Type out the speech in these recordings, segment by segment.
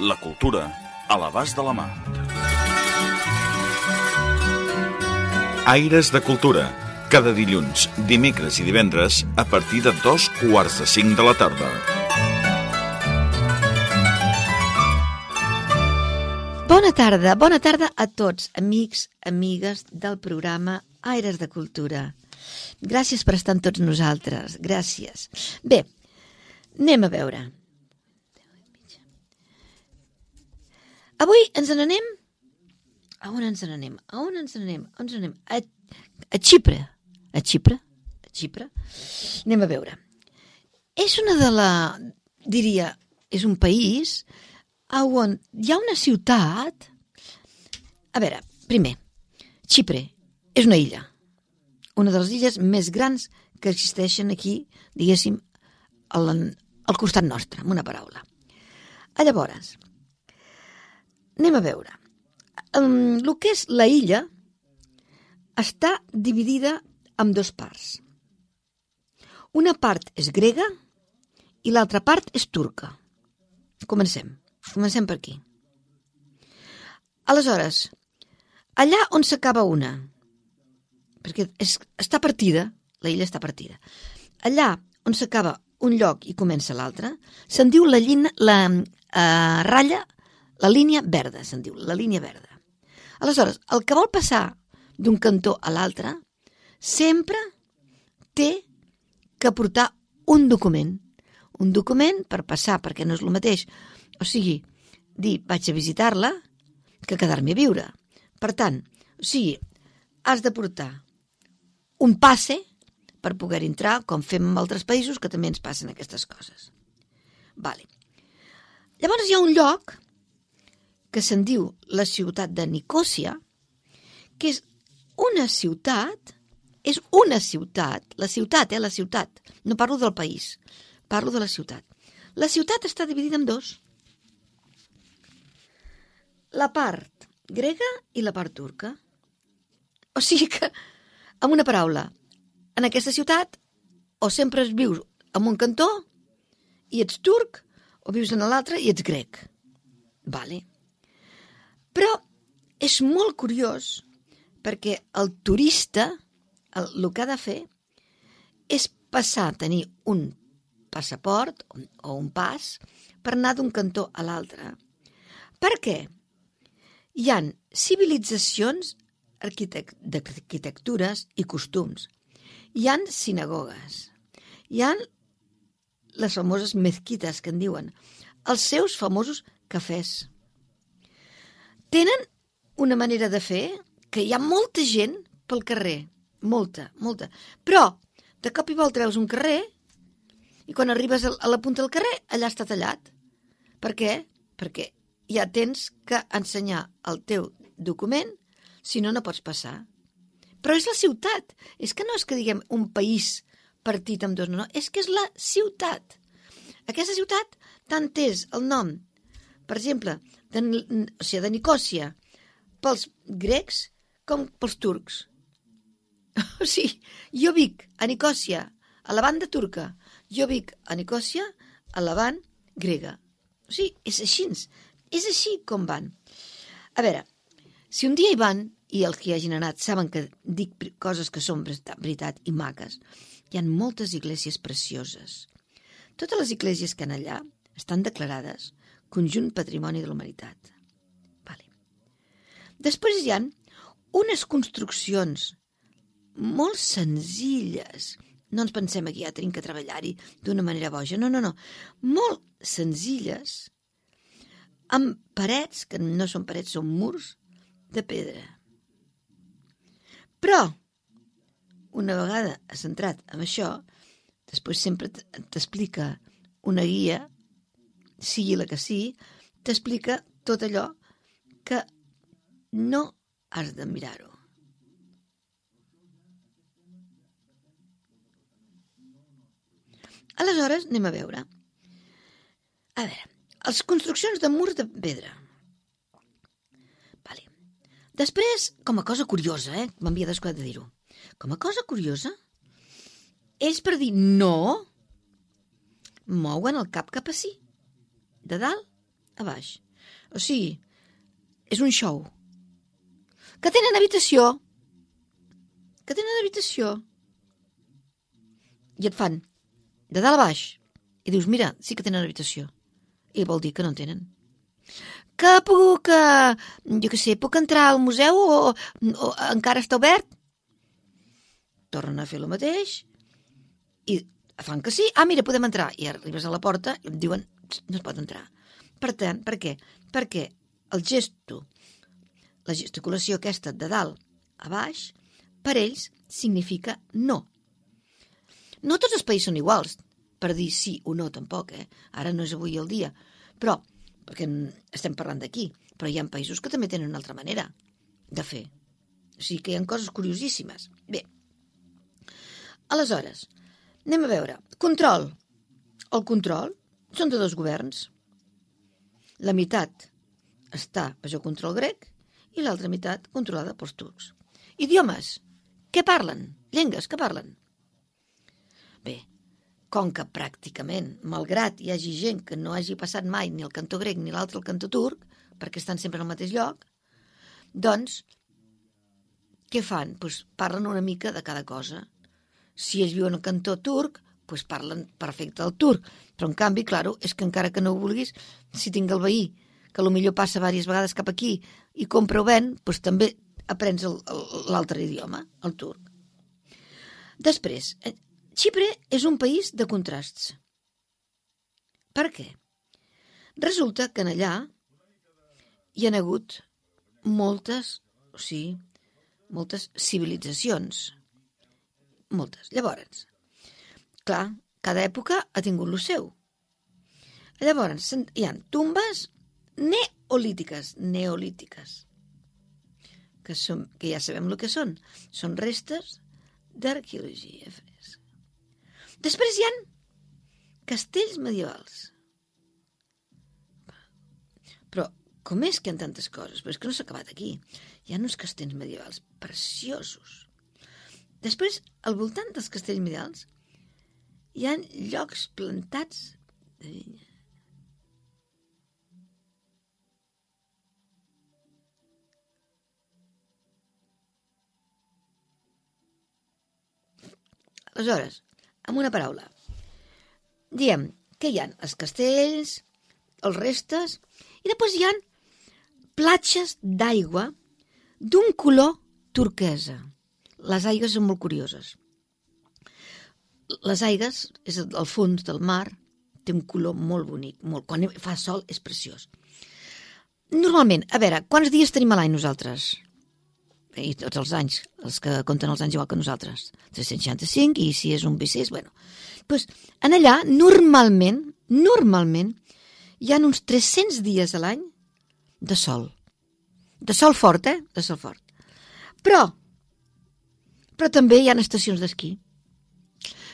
La cultura a l'abast de la mà. Aires de Cultura. Cada dilluns, dimecres i divendres a partir de dos quarts de cinc de la tarda. Bona tarda, bona tarda a tots, amics, amigues del programa Aires de Cultura. Gràcies per estar amb tots nosaltres, gràcies. Bé, anem a veure. Avui ens n'anem... A on ens n'anem? A on ens n'anem? On ens n'anem? A, a Xipre. A Xipre? A Xipre? Anem a veure. És una de la... Diria, és un país on hi ha una ciutat... A veure, primer, Xipre és una illa. Una de les illes més grans que existeixen aquí, diguéssim, al, al costat nostre, amb una paraula. A llavors, anem a veure. Um, el que és la illa està dividida en dos parts. Una part és grega i l'altra part és turca. Comencem. Comencem per aquí. Aleshores, allà on s'acaba una, perquè és, està partida, la illa està partida, allà on s'acaba un lloc i comença l'altre, se'n diu la, llina, la uh, ratlla, la línia verda, se'n diu, la línia verda. Aleshores, el que vol passar d'un cantó a l'altre sempre té que portar un document. Un document per passar, perquè no és el mateix. O sigui, dir, vaig a visitar-la, que quedar-me a viure. Per tant, o sigui, has de portar un passe per poder entrar, com fem en altres països, que també ens passen aquestes coses. Vale. Llavors hi ha un lloc que se'n diu la ciutat de Nicòsia, que és una ciutat, és una ciutat, la ciutat, eh, la ciutat, no parlo del país, parlo de la ciutat. La ciutat està dividida en dos. La part grega i la part turca. O sigui que, amb una paraula, en aquesta ciutat o sempre es vius en un cantó i ets turc, o vius en l'altre i ets grec. Vale. Però és molt curiós perquè el turista el, el que ha de fer és passar a tenir un passaport o un pas per anar d'un cantó a l'altre. Per què? Hi han civilitzacions d'arquitectures i costums. Hi han sinagogues. Hi han les famoses mezquites, que en diuen, els seus famosos cafès. Tenen una manera de fer que hi ha molta gent pel carrer, molta, molta. Però, de cop i volta veus un carrer i quan arribes a la punta del carrer, allà està tallat. Per què? Perquè ja tens que ensenyar el teu document, si no, no pots passar. Però és la ciutat. És que no és que diguem un país partit amb dos, no, no. És que és la ciutat. Aquesta ciutat tant és el nom, per exemple, de, o sigui, de Nicòsia, pels grecs com pels turcs. O sigui, jo vic a Nicòsia, a la banda turca, jo vic a Nicòsia, a la banda grega. O sigui, és així, és així com van. A veure, si un dia hi van, i els que hi hagin anat saben que dic coses que són veritat i maques, hi han moltes iglesias precioses. Totes les iglesias que han allà estan declarades conjunt patrimoni de l'humanitat. Vale. Després hi han unes construccions molt senzilles. No ens pensem que ja tenim que treballar-hi d'una manera boja. No, no, no. Molt senzilles, amb parets, que no són parets, són murs, de pedra. Però, una vegada has entrat en això, després sempre t'explica una guia, sigui la que sigui, t'explica tot allò que no has de mirar-ho. Aleshores, anem a veure. A veure, les construccions de murs de pedra. Vale. Després, com a cosa curiosa, eh? m'havia descuidat de dir-ho, com a cosa curiosa, ells per dir no, mouen el cap cap a sí, de dalt a baix. O sigui, és un show. Que tenen habitació. Que tenen habitació. I et fan de dalt a baix. I dius, mira, sí que tenen habitació. I vol dir que no en tenen. Que puc, uh, jo què sé, puc entrar al museu o, o encara està obert? Tornen a fer el mateix i fan que sí. Ah, mira, podem entrar. I arribes a la porta i et diuen, no es pot entrar. Per tant, per què? Perquè el gesto, la gesticulació aquesta de dalt a baix, per ells significa no. No tots els països són iguals, per dir sí o no tampoc, eh? Ara no és avui el dia, però, perquè estem parlant d'aquí, però hi ha països que també tenen una altra manera de fer. O sigui que hi ha coses curiosíssimes. Bé, aleshores, anem a veure. Control. El control són de dos governs. La meitat està el control grec i l'altra meitat controlada pels turcs. Idiomes. Què parlen? Llengues, què parlen? Bé, com que pràcticament, malgrat hi hagi gent que no hagi passat mai ni el cantó grec ni l'altre el cantó turc, perquè estan sempre al mateix lloc, doncs, què fan? Pues parlen una mica de cada cosa. Si ells viuen al cantó turc, pues parlen perfecte el turc. Però, en canvi, claro, és que encara que no ho vulguis, si tinc el veí, que millor passa diverses vegades cap aquí i compra o ven, pues també aprens l'altre idioma, el turc. Després, eh, Xipre és un país de contrasts. Per què? Resulta que en allà hi han hagut moltes, o sigui, moltes civilitzacions. Moltes. Llavors, clar, cada època ha tingut lo seu. Llavors, hi ha tombes neolítiques, neolítiques, que, som, que ja sabem el que són. Són restes d'arqueologia fresca. Després hi han castells medievals. Però com és que hi ha tantes coses? Però és que no s'ha acabat aquí. Hi ha uns castells medievals preciosos. Després, al voltant dels castells medievals, hi han llocs plantats de vinya. Aleshores, amb una paraula. Diem que hi ha els castells, els restes, i després hi ha platges d'aigua d'un color turquesa. Les aigues són molt curioses. Les aigues, és el fons del mar, té un color molt bonic, molt. quan fa sol és preciós. Normalment, a veure, quants dies tenim a l'any nosaltres? i tots els anys, els que compten els anys igual que nosaltres, 365, i si és un B6, bueno. Pues, en allà, normalment, normalment, hi ha uns 300 dies a l'any de sol. De sol fort, eh? De sol fort. Però, però també hi ha estacions d'esquí.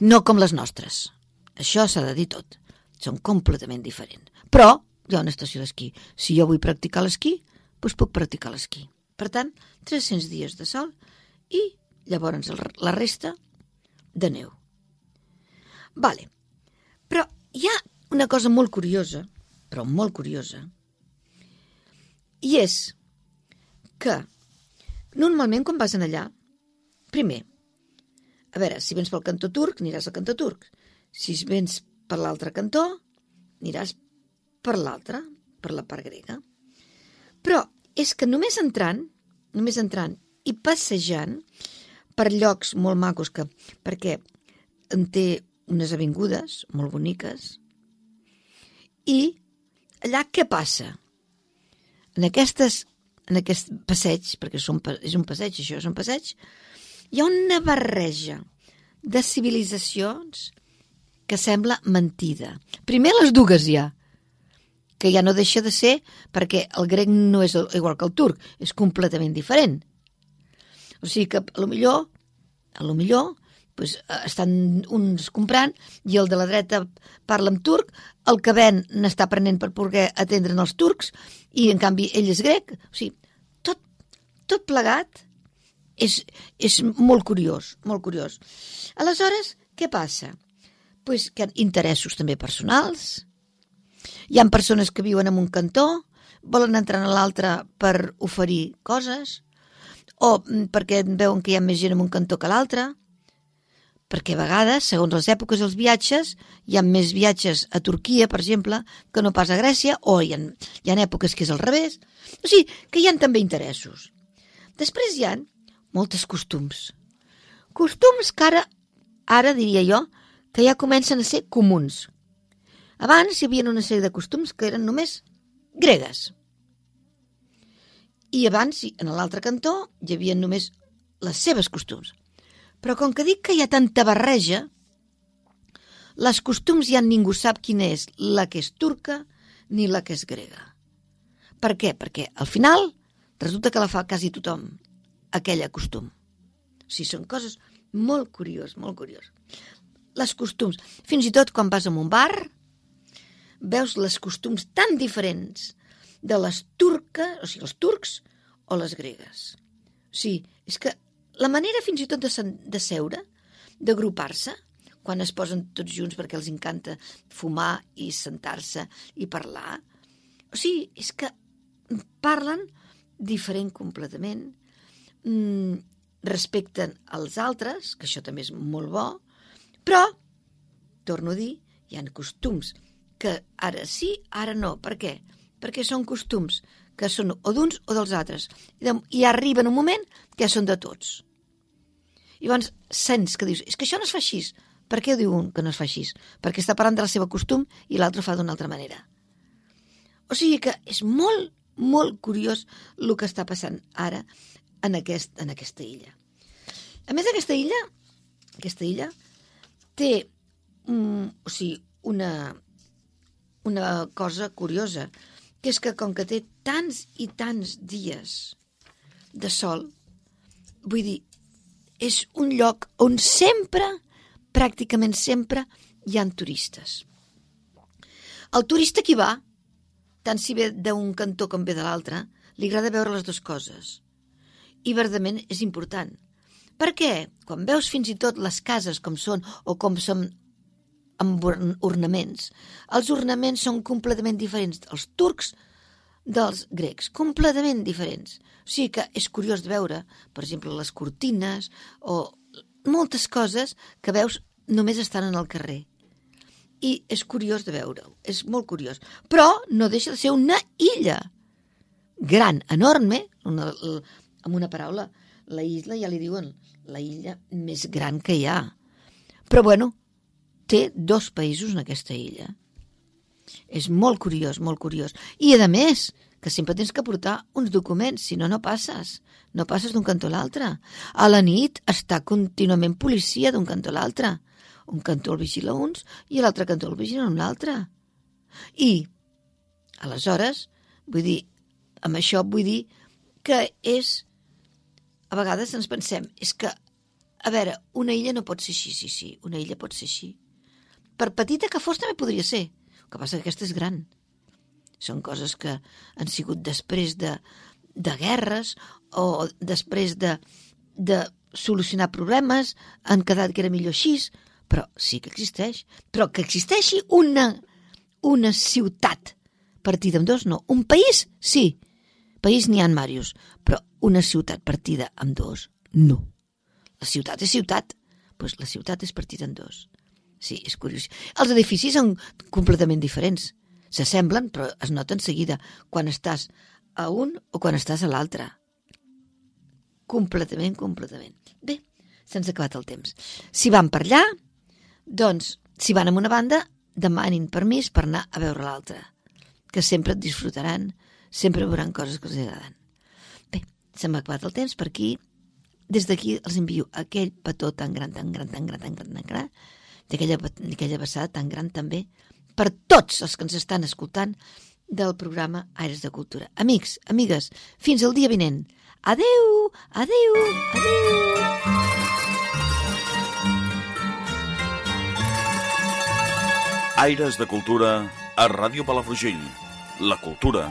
No com les nostres. Això s'ha de dir tot. Són completament diferents. Però hi ha una estació d'esquí. Si jo vull practicar l'esquí, doncs puc practicar l'esquí. Per tant, 300 dies de sol i llavors la resta de neu. Vale. Però hi ha una cosa molt curiosa, però molt curiosa, i és que normalment quan vas allà, primer, a veure, si vens pel cantó turc, aniràs al cantó turc. Si vens per l'altre cantó, aniràs per l'altre, per la part grega. Però és que només entrant, només entrant i passejant per llocs molt macos, que, perquè en té unes avingudes molt boniques, i allà què passa? En, aquestes, en aquest passeig, perquè són, és un passeig, això és un passeig, hi ha una barreja de civilitzacions que sembla mentida. Primer les dues ja, que ja no deixa de ser, perquè el grec no és igual que el turc, és completament diferent. O sigui que, a lo millor, a lo millor, pues, eh, estan uns comprant i el de la dreta parla en turc, el que ven n'està prenent per poder atendre'n els turcs i, en canvi, ell és grec. O sigui, tot, tot plegat és, és molt curiós, molt curiós. Aleshores, què passa? Pues que interessos també personals, hi han persones que viuen en un cantó, volen entrar en l'altre per oferir coses, o mm, perquè veuen que hi ha més gent en un cantó que l'altre, perquè a vegades, segons les èpoques dels viatges, hi ha més viatges a Turquia, per exemple, que no pas a Grècia, o hi ha, hi ha èpoques que és al revés. O sigui, que hi han també interessos. Després hi han moltes costums. Costums que ara, ara diria jo, que ja comencen a ser comuns. Abans hi havia una sèrie de costums que eren només gregues. I abans, en l'altre cantó, hi havia només les seves costums. Però com que dic que hi ha tanta barreja, les costums ja ningú sap quina és la que és turca ni la que és grega. Per què? Perquè al final resulta que la fa quasi tothom, aquella costum. O sigui, són coses molt curiós, molt curiós. Les costums. Fins i tot quan vas a un bar, veus les costums tan diferents de les turques, o sigui, els turcs o les gregues. O sigui, és que la manera fins i tot de, de seure, d'agrupar-se, quan es posen tots junts perquè els encanta fumar i sentar-se i parlar. O sigui, és que parlen diferent completament, mm, respecten els altres, que això també és molt bo, però, torno a dir, hi han costums que ara sí, ara no. Per què? Perquè són costums que són o d'uns o dels altres. I arriben un moment que són de tots. I llavors sents que dius, és que això no es fa així. Per què diu un que no es fa així? Perquè està parlant de la seva costum i l'altre fa d'una altra manera. O sigui que és molt, molt curiós el que està passant ara en, aquest, en aquesta illa. A més, aquesta illa, aquesta illa té um, o sigui, una, una cosa curiosa, que és que com que té tants i tants dies de sol, vull dir, és un lloc on sempre, pràcticament sempre, hi han turistes. El turista qui va, tant si ve d'un cantó com ve de l'altre, li agrada veure les dues coses. I verdament és important. Per què? Quan veus fins i tot les cases com són o com són amb ornaments. Els ornaments són completament diferents dels turcs dels grecs, completament diferents. O sigui que és curiós de veure, per exemple, les cortines o moltes coses que veus només estan en el carrer. I és curiós de veure-ho, és molt curiós. Però no deixa de ser una illa gran, enorme, una, amb una paraula, la isla ja li diuen la illa més gran que hi ha. Però bueno, té dos països en aquesta illa. És molt curiós, molt curiós. I, a més, que sempre tens que portar uns documents, si no, no passes. No passes d'un cantó a l'altre. A la nit està contínuament policia d'un cantó a l'altre. Un cantó el vigila uns i l'altre cantó el vigila un altre. I, aleshores, vull dir, amb això vull dir que és... A vegades ens pensem, és que, a veure, una illa no pot ser així, sí, sí, una illa pot ser així per petita que fos també podria ser. El que passa que aquesta és gran. Són coses que han sigut després de, de guerres o després de, de solucionar problemes, han quedat que era millor així, però sí que existeix. Però que existeixi una, una ciutat partida amb dos, no. Un país, sí. País n'hi ha en Màrius, però una ciutat partida amb dos, no. La ciutat és ciutat, doncs la ciutat és partida en dos. Sí, és curiós. Els edificis són completament diferents. S'assemblen, però es noten seguida quan estàs a un o quan estàs a l'altre. Completament, completament. Bé, se'ns ha acabat el temps. Si van per allà, doncs, si van a una banda, demanin permís per anar a veure l'altra, que sempre et disfrutaran, sempre veuran coses que els agraden. Bé, se m'ha acabat el temps per aquí. Des d'aquí els envio aquell petó tan gran, tan gran, tan gran, tan gran, tan gran, d'aquella vessada tan gran també per tots els que ens estan escoltant del programa Aires de Cultura. Amics, amigues, fins al dia vinent. Adeu, adeu, adeu. Aires de Cultura a Ràdio Palafrugell. La cultura